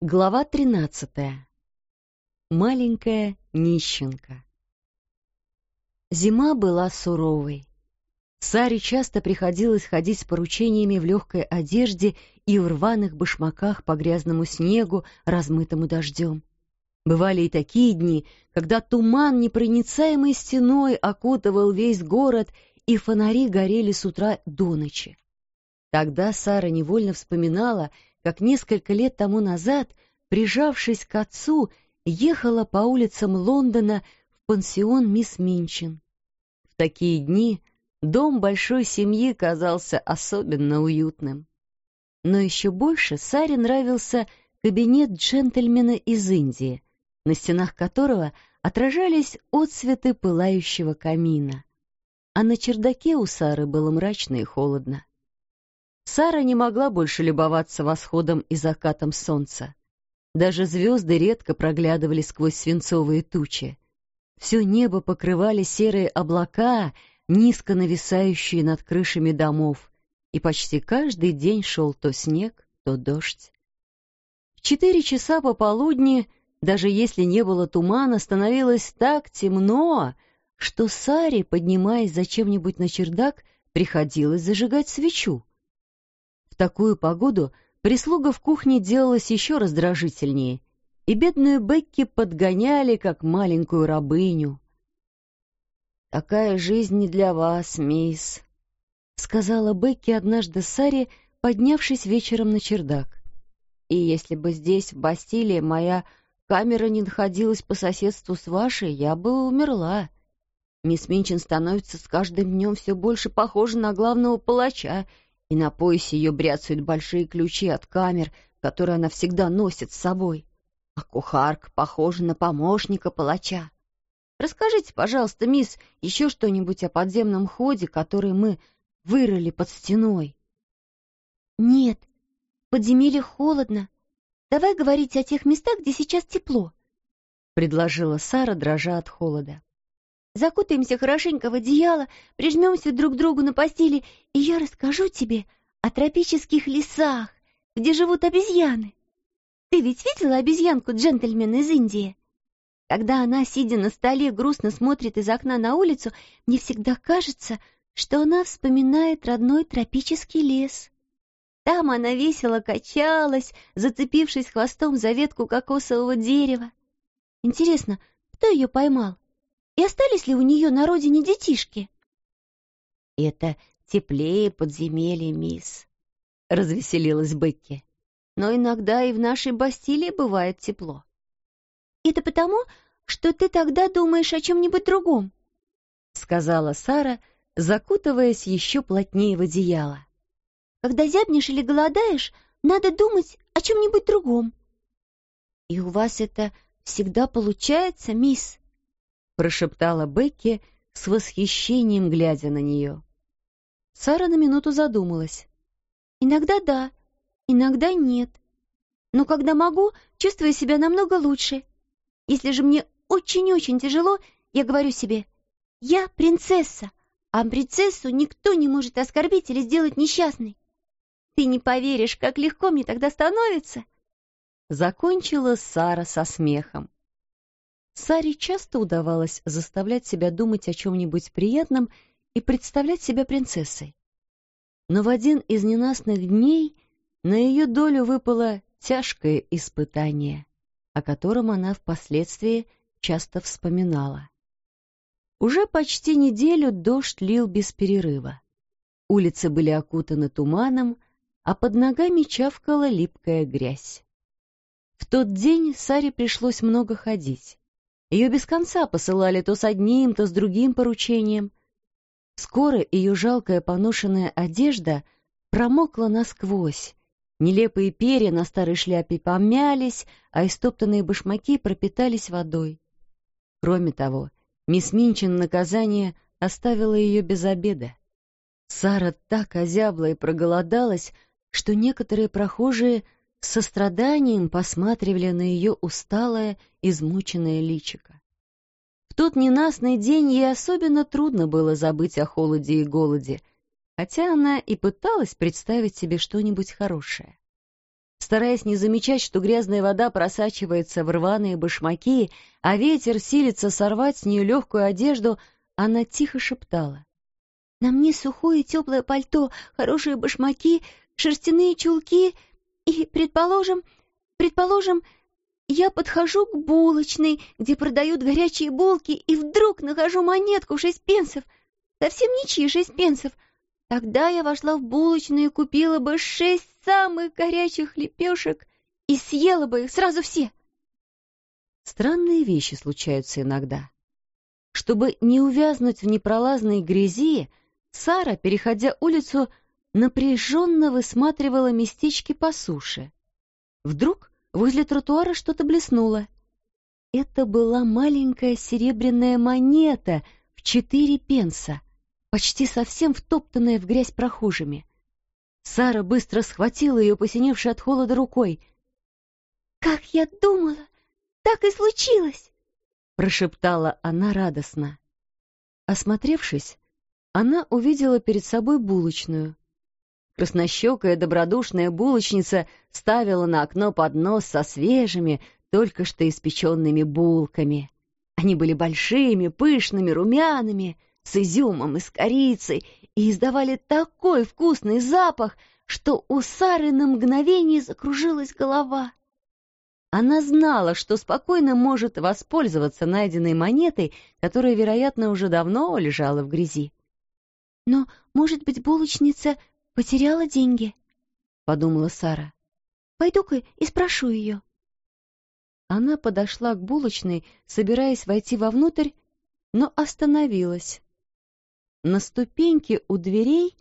Глава тринадцатая. Маленькая нищенка. Зима была суровой. Саре часто приходилось ходить с поручениями в легкой одежде и в рваных башмаках по грязному снегу, размытому дождем. Бывали и такие дни, когда туман непроницаемой стеной окутывал весь город, и фонари горели с утра до ночи. Тогда Сара невольно вспоминала, как несколько лет тому назад, прижавшись к отцу, ехала по улицам Лондона в пансион мисс Минчин. В такие дни дом большой семьи казался особенно уютным. Но еще больше Саре нравился кабинет джентльмена из Индии, на стенах которого отражались отсветы пылающего камина. А на чердаке у Сары было мрачно и холодно. Сара не могла больше любоваться восходом и закатом солнца. Даже звезды редко проглядывали сквозь свинцовые тучи. Все небо покрывали серые облака, низко нависающие над крышами домов, и почти каждый день шел то снег, то дождь. В четыре часа пополудни, даже если не было тумана, становилось так темно, что Саре, поднимаясь зачем-нибудь на чердак, приходилось зажигать свечу такую погоду прислуга в кухне делалась еще раздражительнее, и бедную Бекки подгоняли, как маленькую рабыню. «Такая жизнь не для вас, мисс», — сказала Бекки однажды Саре, поднявшись вечером на чердак. «И если бы здесь, в Бастилии, моя камера не находилась по соседству с вашей, я бы умерла. Мисс Минчин становится с каждым днем все больше похожа на главного палача, и на поясе ее бряцают большие ключи от камер, которые она всегда носит с собой. А кухарка похожа на помощника палача. Расскажите, пожалуйста, мисс, еще что-нибудь о подземном ходе, который мы вырыли под стеной. Нет, в подземелье холодно. Давай говорить о тех местах, где сейчас тепло, — предложила Сара, дрожа от холода. Закутаемся хорошенько в одеяло, прижмемся друг к другу на постели, и я расскажу тебе о тропических лесах, где живут обезьяны. Ты ведь видела обезьянку джентльмена из Индии? Когда она, сидя на столе, грустно смотрит из окна на улицу, мне всегда кажется, что она вспоминает родной тропический лес. Там она весело качалась, зацепившись хвостом за ветку кокосового дерева. Интересно, кто ее поймал? И остались ли у нее на родине детишки? — Это теплее подземелья, мисс, — развеселилась Бекки. — Но иногда и в нашей Бастилии бывает тепло. — Это потому, что ты тогда думаешь о чем-нибудь другом, — сказала Сара, закутываясь еще плотнее в одеяло. — Когда зябнешь или голодаешь, надо думать о чем-нибудь другом. — И у вас это всегда получается, мисс? Прошептала Бекки с восхищением, глядя на нее. Сара на минуту задумалась. «Иногда да, иногда нет. Но когда могу, чувствую себя намного лучше. Если же мне очень-очень тяжело, я говорю себе, я принцесса, а принцессу никто не может оскорбить или сделать несчастной. Ты не поверишь, как легко мне тогда становится!» Закончила Сара со смехом. Саре часто удавалось заставлять себя думать о чем-нибудь приятном и представлять себя принцессой. Но в один из ненастных дней на ее долю выпало тяжкое испытание, о котором она впоследствии часто вспоминала. Уже почти неделю дождь лил без перерыва. Улицы были окутаны туманом, а под ногами чавкала липкая грязь. В тот день Саре пришлось много ходить. Ее без конца посылали то с одним, то с другим поручением. Скоро ее жалкая поношенная одежда промокла насквозь. Нелепые перья на старой шляпе помялись, а истоптанные башмаки пропитались водой. Кроме того, мисс Минчин наказание оставила ее без обеда. Сара так озябла и проголодалась, что некоторые прохожие с состраданием посматривали на ее усталое, измученное личико. В тот ненастный день ей особенно трудно было забыть о холоде и голоде, хотя она и пыталась представить себе что-нибудь хорошее. Стараясь не замечать, что грязная вода просачивается в рваные башмаки, а ветер силится сорвать с нее легкую одежду, она тихо шептала. «На мне сухое теплое пальто, хорошие башмаки, шерстяные чулки и, предположим, предположим, я подхожу к булочной, где продают горячие булки, и вдруг нахожу монетку шесть пенсов. Совсем ничьи шесть пенсов — Тогда я вошла в булочную и купила бы шесть самых горячих лепешек и съела бы их сразу все. Странные вещи случаются иногда. Чтобы не увязнуть в непролазной грязи, Сара, переходя улицу, напряженно высматривала местечки по суше. Вдруг возле тротуара что-то блеснуло. Это была маленькая серебряная монета в четыре пенса — почти совсем втоптанная в грязь прохожими. Сара быстро схватила ее, посиневшей от холода рукой. «Как я думала! Так и случилось!» — прошептала она радостно. Осмотревшись, она увидела перед собой булочную. Краснощекая добродушная булочница ставила на окно поднос со свежими, только что испеченными булками. Они были большими, пышными, румяными — с изюмом и с корицей и издавали такой вкусный запах, что у Сары на мгновение закружилась голова. Она знала, что спокойно может воспользоваться найденной монетой, которая, вероятно, уже давно лежала в грязи. «Но, может быть, булочница потеряла деньги?» — подумала Сара. «Пойду-ка и спрошу ее». Она подошла к булочной, собираясь войти вовнутрь, но остановилась. На ступеньке у дверей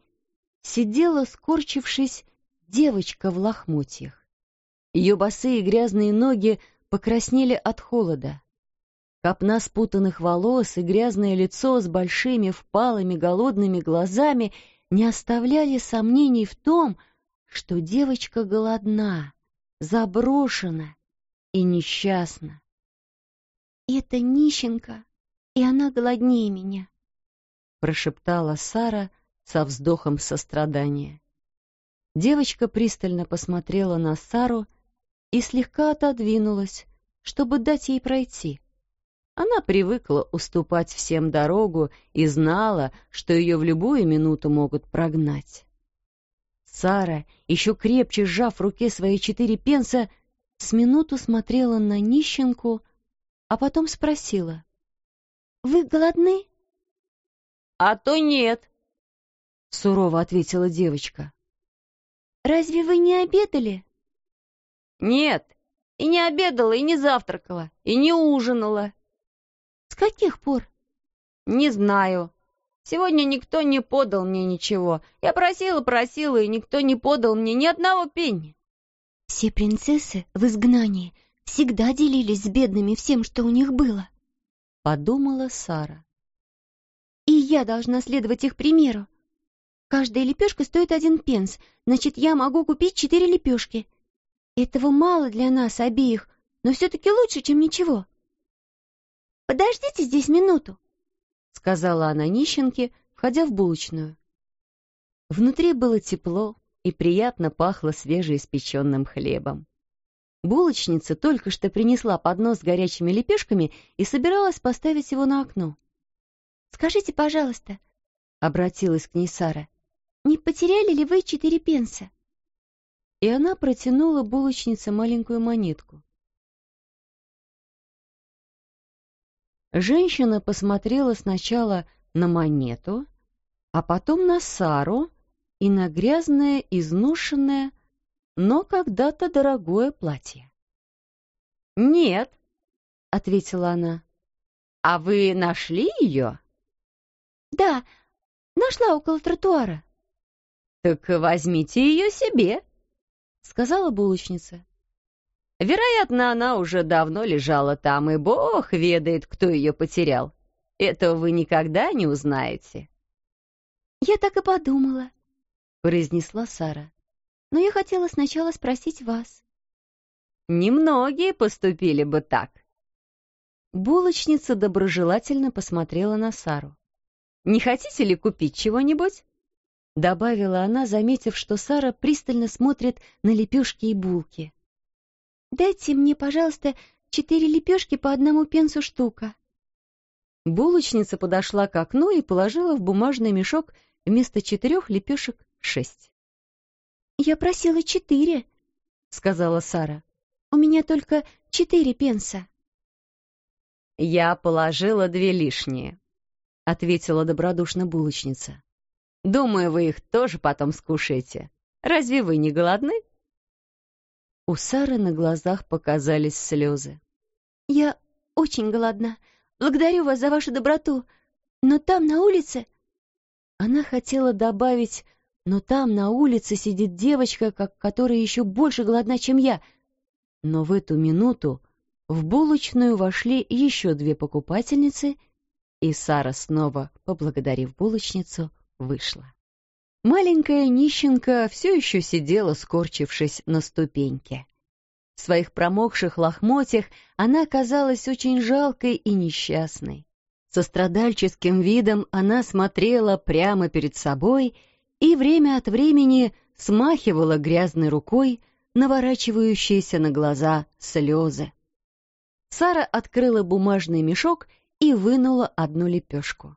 сидела, скорчившись, девочка в лохмотьях. Ее босые грязные ноги покраснели от холода. Копна спутанных волос и грязное лицо с большими впалыми голодными глазами не оставляли сомнений в том, что девочка голодна, заброшена и несчастна. «Это нищенка, и она голоднее меня», — прошептала Сара со вздохом сострадания. Девочка пристально посмотрела на Сару и слегка отодвинулась, чтобы дать ей пройти. Она привыкла уступать всем дорогу и знала, что ее в любую минуту могут прогнать. Сара, еще крепче сжав в руке свои четыре пенса, с минуту смотрела на нищенку, а потом спросила. «Вы голодны?» «А то нет», — сурово ответила девочка. «Разве вы не обедали?» «Нет, и не обедала, и не завтракала, и не ужинала». «С каких пор?» «Не знаю. Сегодня никто не подал мне ничего. Я просила, просила, и никто не подал мне ни одного пенни». «Все принцессы в изгнании всегда делились с бедными всем, что у них было», — подумала Сара. И я должна следовать их примеру. Каждая лепешка стоит один пенс, значит, я могу купить четыре лепешки. Этого мало для нас обеих, но все-таки лучше, чем ничего. «Подождите здесь минуту», — сказала она нищенке, входя в булочную. Внутри было тепло и приятно пахло свежеиспеченным хлебом. Булочница только что принесла поднос с горячими лепешками и собиралась поставить его на окно. Скажите, пожалуйста, — обратилась к ней Сара, — не потеряли ли вы четыре пенса? И она протянула булочнице маленькую монетку. Женщина посмотрела сначала на монету, а потом на Сару и на грязное, изношенное, но когда-то дорогое платье. «Нет», — ответила она. «А вы нашли ее?» «Да, нашла около тротуара». «Так возьмите ее себе», — сказала булочница. «Вероятно, она уже давно лежала там, и бог ведает, кто ее потерял. Этого вы никогда не узнаете». «Я так и подумала», — произнесла Сара. «Но я хотела сначала спросить вас». «Немногие поступили бы так». Булочница доброжелательно посмотрела на Сару. Не хотите ли купить чего-нибудь?» Добавила она, заметив, что Сара пристально смотрит на лепешки и булки. «Дайте мне, пожалуйста, четыре лепешки по одному пенсу штука». Булочница подошла к окну и положила в бумажный мешок вместо четырех лепешек шесть. «Я просила четыре», — сказала Сара. «У меня только четыре пенса». «Я положила две лишние», — ответила добродушно булочница. «Думаю, вы их тоже потом скушаете. Разве вы не голодны?» У Сары на глазах показались слезы. «Я очень голодна. Благодарю вас за вашу доброту. Но там, на улице...» Она хотела добавить но там на улице сидит девочка, как которая еще больше голодна, чем я. Но в эту минуту в булочную вошли еще две покупательницы, и Сара, снова поблагодарив булочницу, вышла. Маленькая нищенка все еще сидела, скорчившись на ступеньке. В своих промокших лохмотьях она казалась очень жалкой и несчастной. Со страдальческим видом она смотрела прямо перед собой и время от времени смахивала грязной рукой наворачивающиеся на глаза слезы. Сара открыла бумажный мешок и вынула одну лепешку.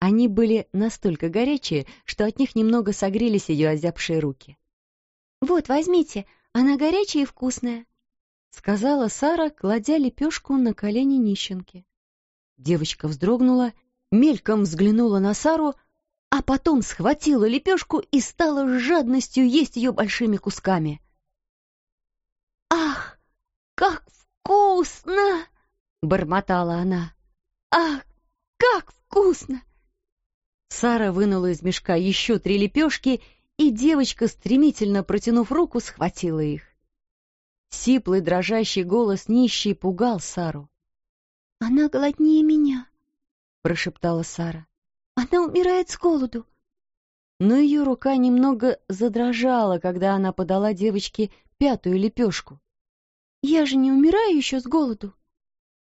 Они были настолько горячие, что от них немного согрелись ее озябшие руки. «Вот, возьмите, она горячая и вкусная», — сказала Сара, кладя лепешку на колени нищенки. Девочка вздрогнула, мельком взглянула на Сару, а потом схватила лепешку и стала с жадностью есть ее большими кусками. «Ах, как вкусно!» — бормотала она. «Ах, как вкусно!» Сара вынула из мешка еще три лепешки, и девочка, стремительно протянув руку, схватила их. Сиплый дрожащий голос нищий пугал Сару. «Она голоднее меня», — прошептала Сара. Она умирает с голоду. Но ее рука немного задрожала, когда она подала девочке пятую лепешку. Я же не умираю еще с голоду.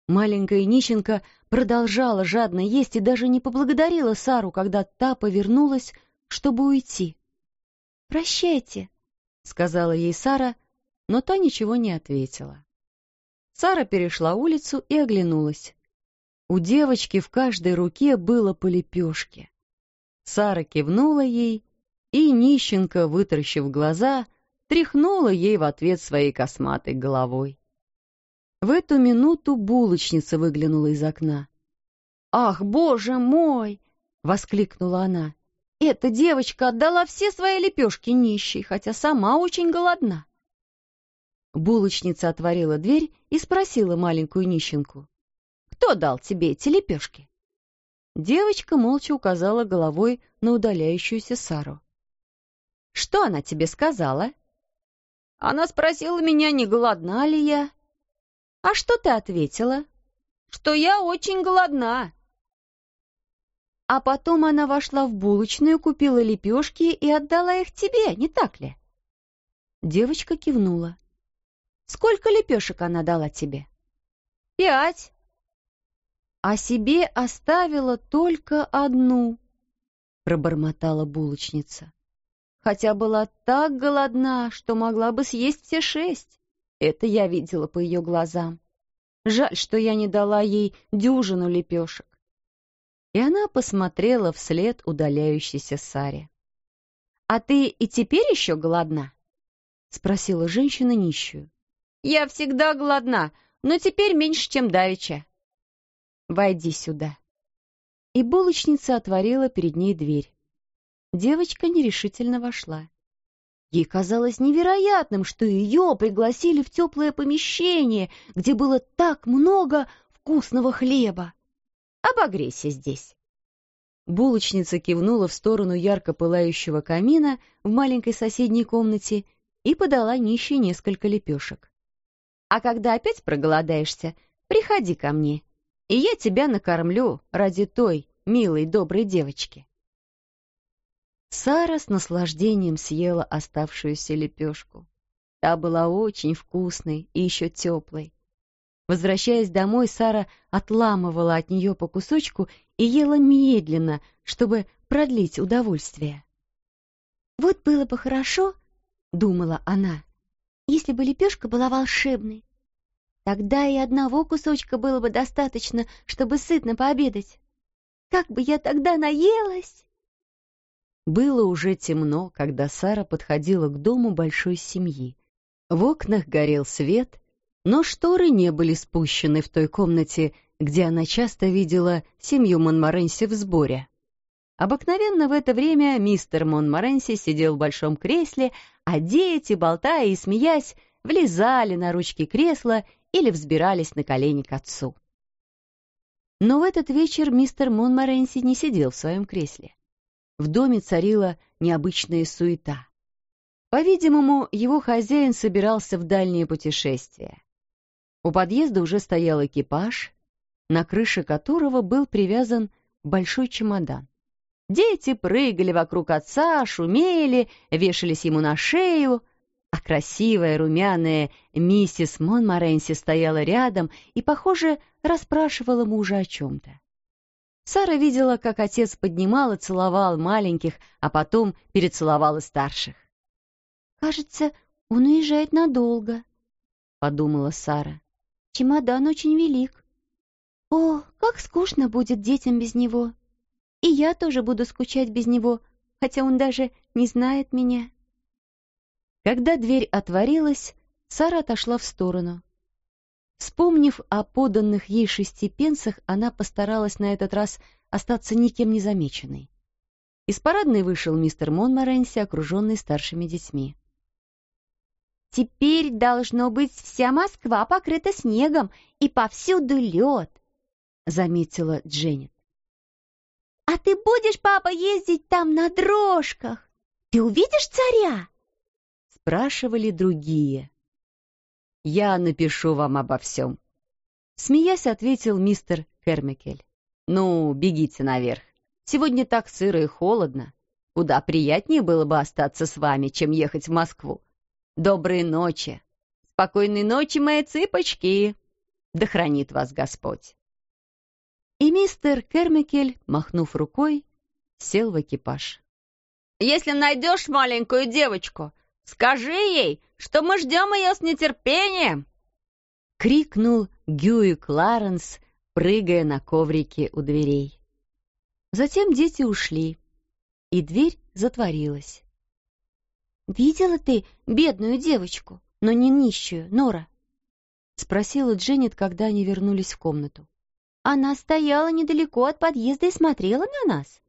Маленькая нищенка продолжала жадно есть и даже не поблагодарила Сару, когда та повернулась, чтобы уйти. «Прощайте», — сказала ей Сара, но та ничего не ответила. Сара перешла улицу и оглянулась. У девочки в каждой руке было по лепешке. Сара кивнула ей, и нищенка, вытаращив глаза, тряхнула ей в ответ своей косматой головой. В эту минуту булочница выглянула из окна. «Ах, боже мой!» — воскликнула она. «Эта девочка отдала все свои лепешки нищей, хотя сама очень голодна». Булочница отворила дверь и спросила маленькую нищенку. Кто дал тебе эти лепешки?» Девочка молча указала головой на удаляющуюся Сару. «Что она тебе сказала?» «Она спросила меня, не голодна ли я». «А что ты ответила?» «Что я очень голодна». А потом она вошла в булочную, купила лепешки и отдала их тебе, не так ли? Девочка кивнула. «Сколько лепешек она дала тебе?» «Пять» а себе оставила только одну, — пробормотала булочница. Хотя была так голодна, что могла бы съесть все шесть. Это я видела по ее глазам. Жаль, что я не дала ей дюжину лепешек. И она посмотрела вслед удаляющейся Саре. — А ты и теперь еще голодна? — спросила женщина нищую. — Я всегда голодна, но теперь меньше, чем давеча. Войди сюда». И булочница отворила перед ней дверь. Девочка нерешительно вошла. Ей казалось невероятным, что ее пригласили в теплое помещение, где было так много вкусного хлеба. «Обогрейся здесь». Булочница кивнула в сторону ярко пылающего камина в маленькой соседней комнате и подала нищей несколько лепешек. «А когда опять проголодаешься, приходи ко мне и я тебя накормлю ради той милой доброй девочки. Сара с наслаждением съела оставшуюся лепешку. Та была очень вкусной и еще теплой. Возвращаясь домой, Сара отламывала от нее по кусочку и ела медленно, чтобы продлить удовольствие. «Вот было бы хорошо, — думала она, — если бы лепешка была волшебной. Тогда и одного кусочка было бы достаточно, чтобы сытно пообедать. Как бы я тогда наелась!» Было уже темно, когда Сара подходила к дому большой семьи. В окнах горел свет, но шторы не были спущены в той комнате, где она часто видела семью Монморенси в сборе. Обыкновенно в это время мистер Монморенси сидел в большом кресле, а дети, болтая и смеясь, влезали на ручки кресла или взбирались на колени к отцу. Но в этот вечер мистер Монморенси не сидел в своем кресле. В доме царила необычная суета. По-видимому, его хозяин собирался в дальнее путешествие. У подъезда уже стоял экипаж, на крыше которого был привязан большой чемодан. Дети прыгали вокруг отца, шумели, вешались ему на шею, а красивая румяная миссис Монморенси стояла рядом и, похоже, расспрашивала мужа о чем-то. Сара видела, как отец поднимал и целовал маленьких, а потом перецеловал и старших. «Кажется, он уезжает надолго», — подумала Сара. «Чемодан очень велик. О, как скучно будет детям без него!» И я тоже буду скучать без него, хотя он даже не знает меня. Когда дверь отворилась, Сара отошла в сторону. Вспомнив о поданных ей шести пенсах, она постаралась на этот раз остаться никем не замеченной. Из парадной вышел мистер Монморенси, окруженный старшими детьми. «Теперь, должно быть, вся Москва покрыта снегом, и повсюду лед», — заметила Дженнет. «А ты будешь, папа, ездить там на дрожках? Ты увидишь царя?» Спрашивали другие. «Я напишу вам обо всем», — смеясь ответил мистер Кермикель. «Ну, бегите наверх. Сегодня так сыро и холодно. Куда приятнее было бы остаться с вами, чем ехать в Москву. Доброй ночи. Спокойной ночи, мои цыпочки. Да хранит вас Господь». И мистер Кермикель, махнув рукой, сел в экипаж. «Если найдешь маленькую девочку, скажи ей, что мы ждем ее с нетерпением!» — крикнул Гюи Кларенс, прыгая на коврике у дверей. Затем дети ушли, и дверь затворилась. «Видела ты бедную девочку, но не нищую, Нора?» — спросила Дженнет, когда они вернулись в комнату. Она стояла недалеко от подъезда и смотрела на нас.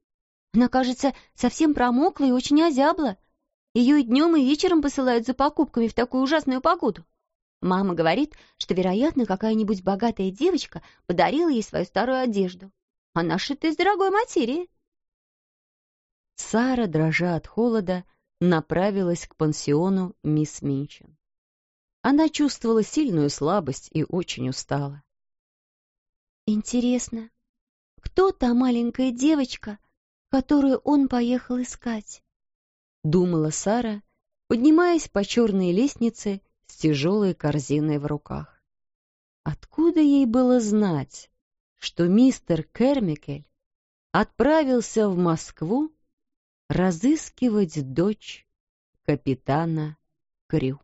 Она, кажется, совсем промокла и очень озябла. Ее и днем, и вечером посылают за покупками в такую ужасную погоду. Мама говорит, что, вероятно, какая-нибудь богатая девочка подарила ей свою старую одежду. Она шита из дорогой материи. Сара, дрожа от холода, направилась к пансиону мисс Минчин. Она чувствовала сильную слабость и очень устала. Интересно, кто та маленькая девочка, которую он поехал искать? Думала Сара, поднимаясь по черной лестнице с тяжелой корзиной в руках. Откуда ей было знать, что мистер Кермикель отправился в Москву разыскивать дочь капитана Крю?